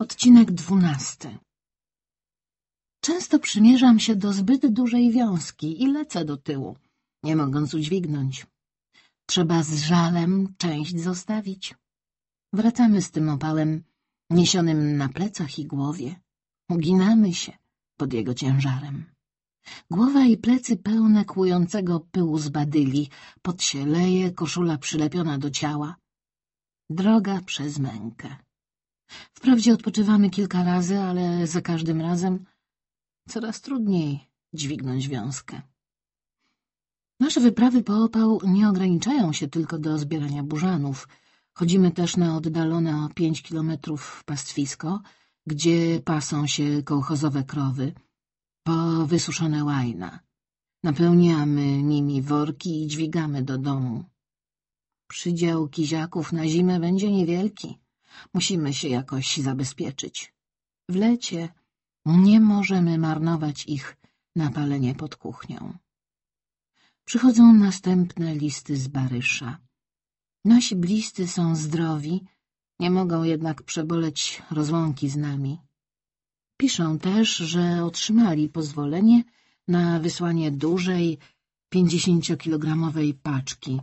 Odcinek dwunasty Często przymierzam się do zbyt dużej wiązki i lecę do tyłu, nie mogąc udźwignąć. Trzeba z żalem część zostawić. Wracamy z tym opałem, niesionym na plecach i głowie. Uginamy się pod jego ciężarem. Głowa i plecy pełne kłującego pyłu z badyli, pot się leje, koszula przylepiona do ciała. Droga przez mękę. Wprawdzie odpoczywamy kilka razy, ale za każdym razem coraz trudniej dźwignąć wiązkę. Nasze wyprawy po opał nie ograniczają się tylko do zbierania burzanów. Chodzimy też na oddalone o pięć kilometrów pastwisko, gdzie pasą się kołchozowe krowy, po wysuszone łajna. Napełniamy nimi worki i dźwigamy do domu. Przydział kiziaków na zimę będzie niewielki. Musimy się jakoś zabezpieczyć. W lecie nie możemy marnować ich na palenie pod kuchnią. Przychodzą następne listy z Barysza. Nasi bliscy są zdrowi, nie mogą jednak przeboleć rozłąki z nami. Piszą też, że otrzymali pozwolenie na wysłanie dużej, pięćdziesięciokilogramowej paczki,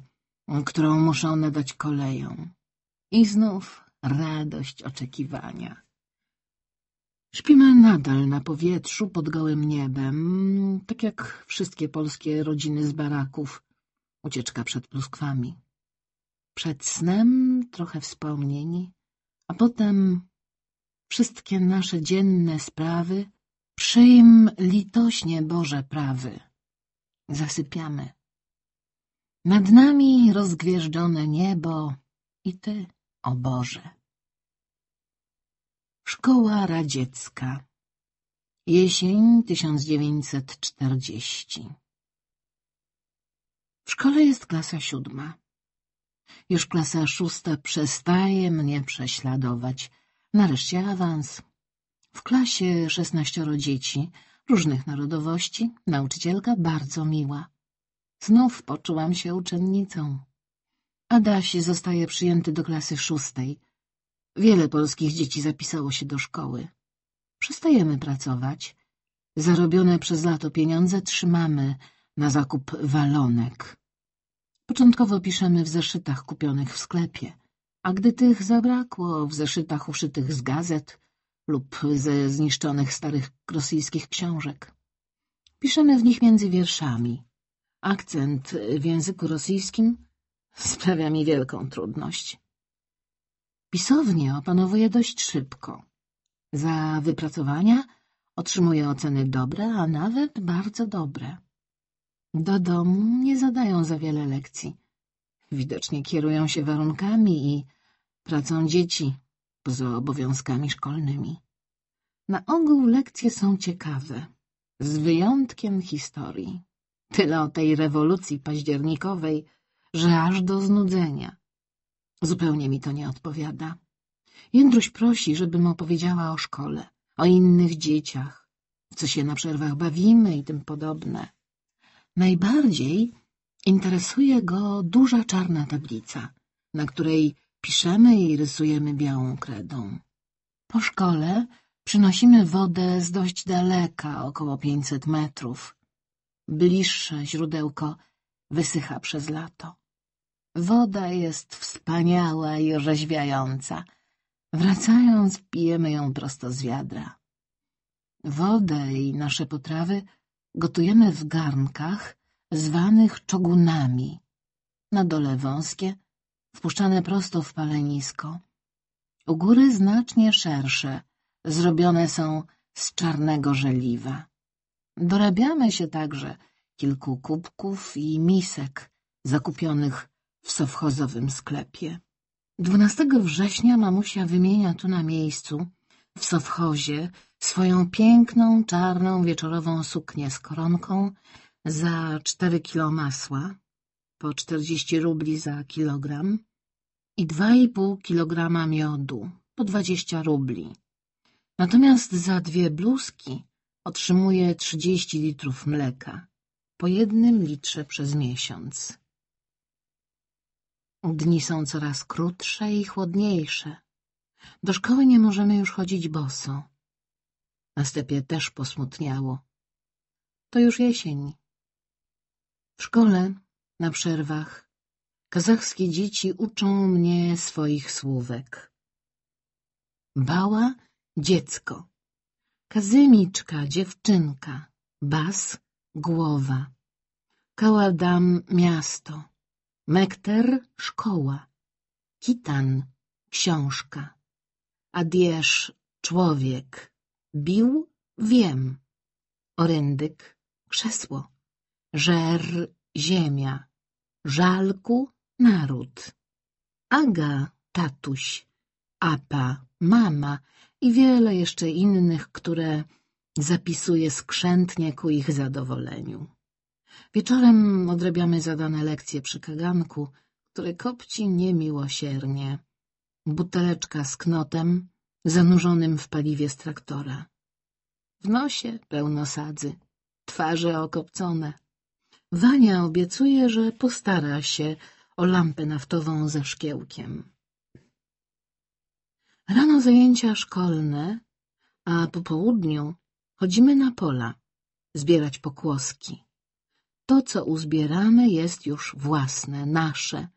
którą muszą nadać koleją. I znów radość oczekiwania. Śpimy nadal na powietrzu pod gołym niebem, tak jak wszystkie polskie rodziny z baraków. Ucieczka przed pluskwami. Przed snem trochę wspomnień, a potem wszystkie nasze dzienne sprawy, przyjm litośnie Boże prawy. Zasypiamy. Nad nami rozgwieżdżone niebo i Ty, o Boże. Szkoła radziecka Jesień 1940 W szkole jest klasa siódma. Już klasa szósta przestaje mnie prześladować. Nareszcie awans. W klasie szesnaścioro dzieci, różnych narodowości, nauczycielka bardzo miła. Znów poczułam się uczennicą. Adaś zostaje przyjęty do klasy szóstej. Wiele polskich dzieci zapisało się do szkoły. Przestajemy pracować. Zarobione przez lato pieniądze trzymamy na zakup walonek. Początkowo piszemy w zeszytach kupionych w sklepie, a gdy tych zabrakło, w zeszytach uszytych z gazet lub ze zniszczonych starych rosyjskich książek. Piszemy w nich między wierszami. Akcent w języku rosyjskim sprawia mi wielką trudność. Pisownię opanowuję dość szybko. Za wypracowania otrzymuję oceny dobre, a nawet bardzo dobre. Do domu nie zadają za wiele lekcji. Widocznie kierują się warunkami i pracą dzieci poza obowiązkami szkolnymi. Na ogół lekcje są ciekawe, z wyjątkiem historii. Tyle o tej rewolucji październikowej, że aż do znudzenia. Zupełnie mi to nie odpowiada. Jędruś prosi, żebym opowiedziała o szkole, o innych dzieciach, co się na przerwach bawimy i tym podobne. Najbardziej interesuje go duża czarna tablica, na której piszemy i rysujemy białą kredą. Po szkole przynosimy wodę z dość daleka, około pięćset metrów. Bliższe źródełko wysycha przez lato. Woda jest wspaniała i orzeźwiająca. Wracając, pijemy ją prosto z wiadra. Wodę i nasze potrawy gotujemy w garnkach zwanych czogunami. Na dole wąskie, wpuszczane prosto w palenisko. U góry znacznie szersze, zrobione są z czarnego żeliwa. Dorabiamy się także kilku kubków i misek zakupionych w sowchozowym sklepie. 12 września mamusia wymienia tu na miejscu, w sowchozie, swoją piękną, czarną, wieczorową suknię z koronką za cztery kilo masła, po czterdzieści rubli za kilogram i dwa i pół kilograma miodu, po dwadzieścia rubli. Natomiast za dwie bluzki otrzymuje trzydzieści litrów mleka, po jednym litrze przez miesiąc. Dni są coraz krótsze i chłodniejsze. Do szkoły nie możemy już chodzić boso. Na stepie też posmutniało. To już jesień. W szkole, na przerwach, kazachskie dzieci uczą mnie swoich słówek. Bała — dziecko. Kazymiczka — dziewczynka. Bas — głowa. Kaładam — miasto. Mekter — szkoła. Kitan — książka. Adierz — człowiek. Bił — wiem. Oryndyk — krzesło. Żer — ziemia. Żalku — naród. Aga — tatuś. Apa — mama i wiele jeszcze innych, które zapisuję skrzętnie ku ich zadowoleniu. Wieczorem odrabiamy zadane lekcje przy kaganku, który kopci niemiłosiernie. Buteleczka z knotem zanurzonym w paliwie z traktora. W nosie pełno sadzy, twarze okopcone. Wania obiecuje, że postara się o lampę naftową ze szkiełkiem. Rano zajęcia szkolne, a po południu chodzimy na pola, zbierać pokłoski. To, co uzbieramy, jest już własne, nasze.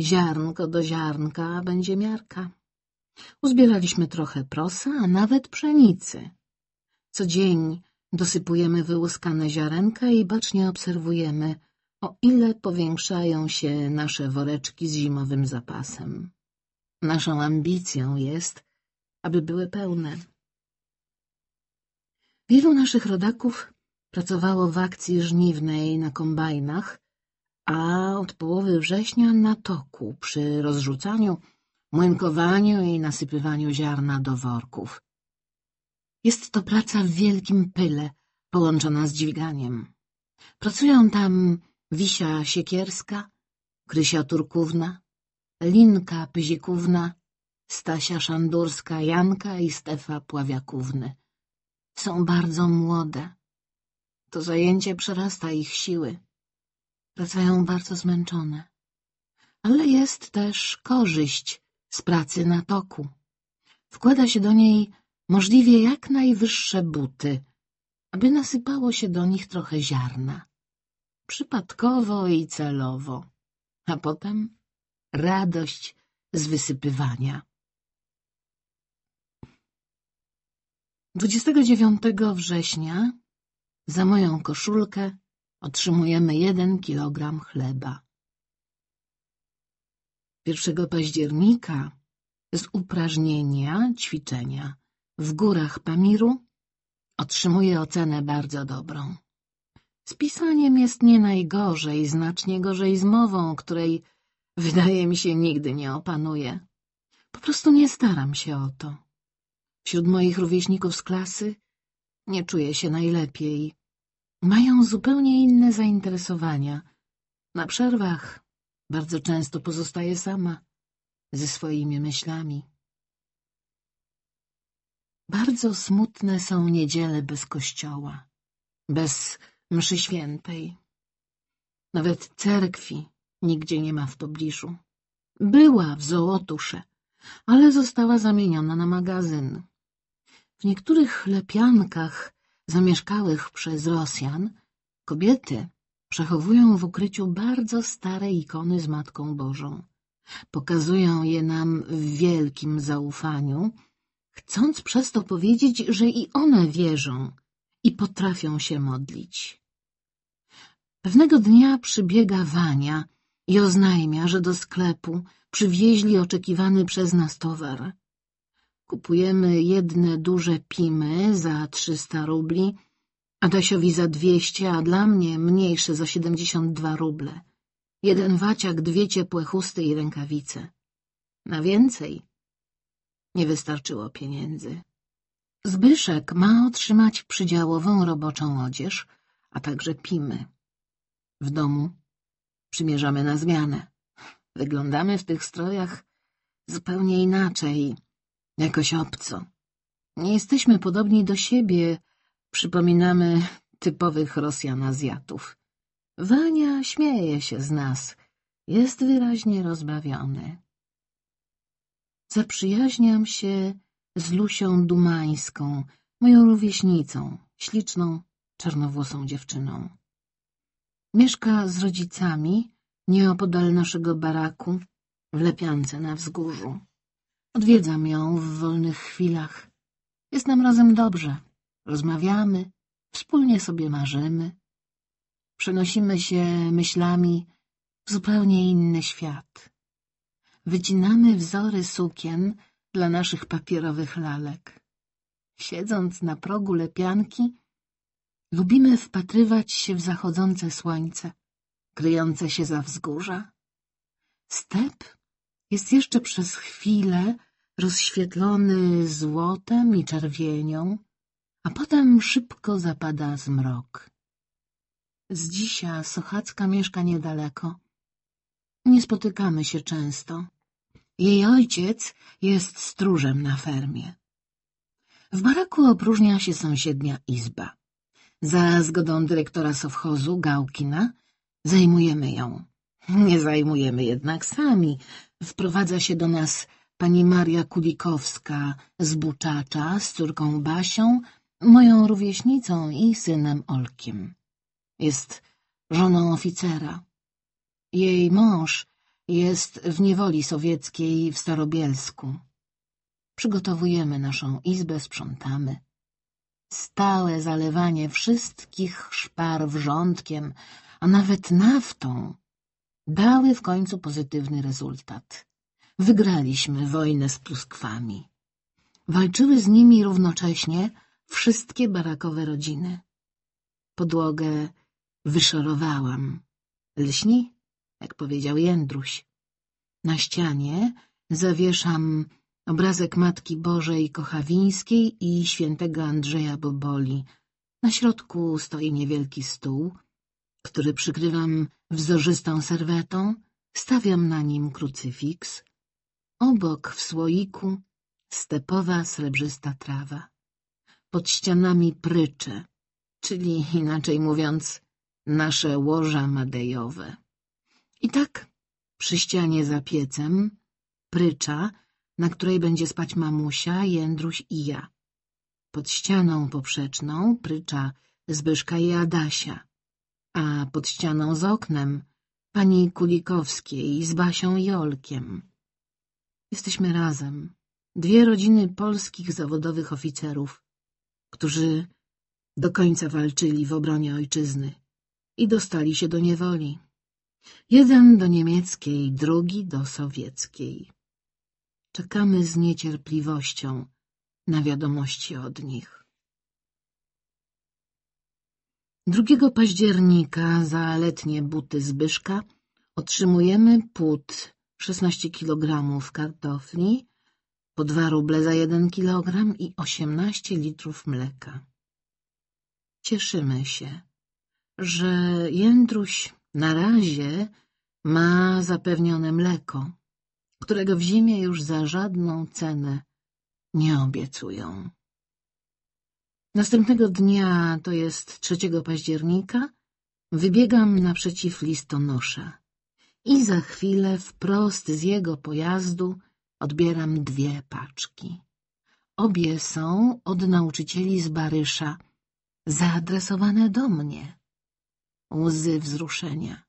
Ziarnko do ziarnka będzie miarka. Uzbieraliśmy trochę prosa, a nawet pszenicy. Co dzień dosypujemy wyłuskane ziarenka i bacznie obserwujemy, o ile powiększają się nasze woreczki z zimowym zapasem. Naszą ambicją jest, aby były pełne. Wielu naszych rodaków pracowało w akcji żniwnej na kombajnach, a od połowy września na toku przy rozrzucaniu, młynkowaniu i nasypywaniu ziarna do worków. Jest to praca w wielkim pyle, połączona z dźwiganiem. Pracują tam Wisia Siekierska, Krysia Turkówna, Linka Pyzikówna, Stasia Szandurska, Janka i Stefa Pławiakówny. Są bardzo młode. To zajęcie przerasta ich siły. Wracają bardzo zmęczone. Ale jest też korzyść z pracy na toku. Wkłada się do niej możliwie jak najwyższe buty, aby nasypało się do nich trochę ziarna. Przypadkowo i celowo. A potem radość z wysypywania. 29 września za moją koszulkę otrzymujemy jeden kilogram chleba. 1 października z uprażnienia, ćwiczenia w górach Pamiru otrzymuję ocenę bardzo dobrą. Z pisaniem jest nie najgorzej, znacznie gorzej z mową, której wydaje mi się nigdy nie opanuję. Po prostu nie staram się o to. Wśród moich rówieśników z klasy nie czuję się najlepiej. Mają zupełnie inne zainteresowania. Na przerwach bardzo często pozostaję sama, ze swoimi myślami. Bardzo smutne są niedziele bez kościoła, bez mszy świętej. Nawet cerkwi nigdzie nie ma w pobliżu. Była w Zołotusze, ale została zamieniona na magazyn. W niektórych lepiankach zamieszkałych przez Rosjan kobiety przechowują w ukryciu bardzo stare ikony z Matką Bożą. Pokazują je nam w wielkim zaufaniu, chcąc przez to powiedzieć, że i one wierzą i potrafią się modlić. Pewnego dnia przybiega Wania i oznajmia, że do sklepu przywieźli oczekiwany przez nas towar. Kupujemy jedne duże pimy za trzysta rubli, Adasiowi za dwieście, a dla mnie mniejsze za siedemdziesiąt dwa ruble. Jeden waciak, dwie ciepłe chusty i rękawice. Na więcej nie wystarczyło pieniędzy. Zbyszek ma otrzymać przydziałową roboczą odzież, a także pimy. W domu przymierzamy na zmianę. Wyglądamy w tych strojach zupełnie inaczej, jakoś obco. Nie jesteśmy podobni do siebie, przypominamy typowych Rosjan Azjatów. Wania śmieje się z nas, jest wyraźnie rozbawiony. zaprzyjaźniam się z Lusią Dumańską, moją rówieśnicą, śliczną, czarnowłosą dziewczyną. Mieszka z rodzicami nieopodal naszego baraku, w lepiance na wzgórzu. Odwiedzam ją w wolnych chwilach. Jest nam razem dobrze. Rozmawiamy, wspólnie sobie marzymy. Przenosimy się myślami w zupełnie inny świat. Wycinamy wzory sukien dla naszych papierowych lalek. Siedząc na progu lepianki, lubimy wpatrywać się w zachodzące słońce, kryjące się za wzgórza. Step jest jeszcze przez chwilę rozświetlony złotem i czerwienią, a potem szybko zapada zmrok. Z dzisiaj Sochacka mieszka niedaleko. Nie spotykamy się często. Jej ojciec jest stróżem na fermie. W baraku opróżnia się sąsiednia izba. Za zgodą dyrektora sowchozu, Gałkina, zajmujemy ją. Nie zajmujemy jednak sami. Wprowadza się do nas pani Maria Kulikowska z Buczacza, z córką Basią, moją rówieśnicą i synem Olkiem. Jest żoną oficera. Jej mąż jest w niewoli sowieckiej w Starobielsku. Przygotowujemy naszą izbę, sprzątamy. Stałe zalewanie wszystkich szpar wrzątkiem, a nawet naftą, dały w końcu pozytywny rezultat. Wygraliśmy wojnę z pluskwami. Walczyły z nimi równocześnie wszystkie barakowe rodziny. Podłogę wyszorowałam. Lśni, jak powiedział Jędruś. Na ścianie zawieszam obrazek Matki Bożej Kochawińskiej i świętego Andrzeja Boboli. Na środku stoi niewielki stół, który przykrywam wzorzystą serwetą, stawiam na nim krucyfiks. Obok w słoiku stepowa srebrzysta trawa. Pod ścianami prycze, czyli inaczej mówiąc nasze łoża madejowe. I tak przy ścianie za piecem prycza, na której będzie spać mamusia, Jędruś i ja. Pod ścianą poprzeczną prycza Zbyszka i Adasia, a pod ścianą z oknem pani Kulikowskiej z Basią i. Jesteśmy razem, dwie rodziny polskich zawodowych oficerów, którzy do końca walczyli w obronie ojczyzny i dostali się do niewoli. Jeden do niemieckiej, drugi do sowieckiej. Czekamy z niecierpliwością na wiadomości od nich. 2 października za letnie buty Zbyszka otrzymujemy płód 16 kg kartofli, po 2 ruble za 1 kg i 18 litrów mleka. Cieszymy się, że Jędruś na razie ma zapewnione mleko, którego w zimie już za żadną cenę nie obiecują. Następnego dnia, to jest 3 października, wybiegam naprzeciw listonosza i za chwilę wprost z jego pojazdu odbieram dwie paczki. Obie są od nauczycieli z Barysza, zaadresowane do mnie. Łzy wzruszenia.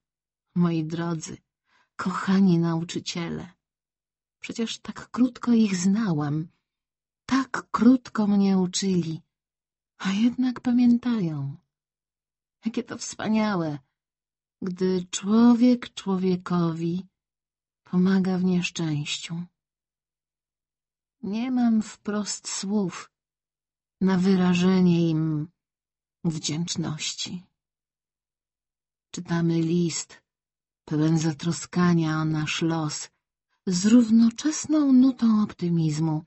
Moi drodzy, kochani nauczyciele, przecież tak krótko ich znałam, tak krótko mnie uczyli, a jednak pamiętają. Jakie to wspaniałe, gdy człowiek człowiekowi pomaga w nieszczęściu. Nie mam wprost słów na wyrażenie im wdzięczności. Czytamy list, pełen zatroskania o nasz los, z równoczesną nutą optymizmu.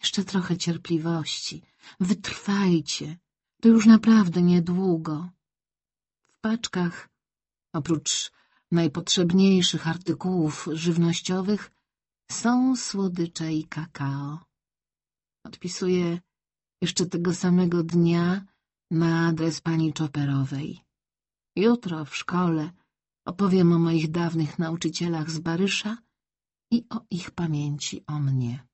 Jeszcze trochę cierpliwości. Wytrwajcie. To już naprawdę niedługo. W paczkach, oprócz najpotrzebniejszych artykułów żywnościowych, są słodycze i kakao. Odpisuję jeszcze tego samego dnia na adres pani Czoperowej. Jutro w szkole opowiem o moich dawnych nauczycielach z Barysza i o ich pamięci o mnie.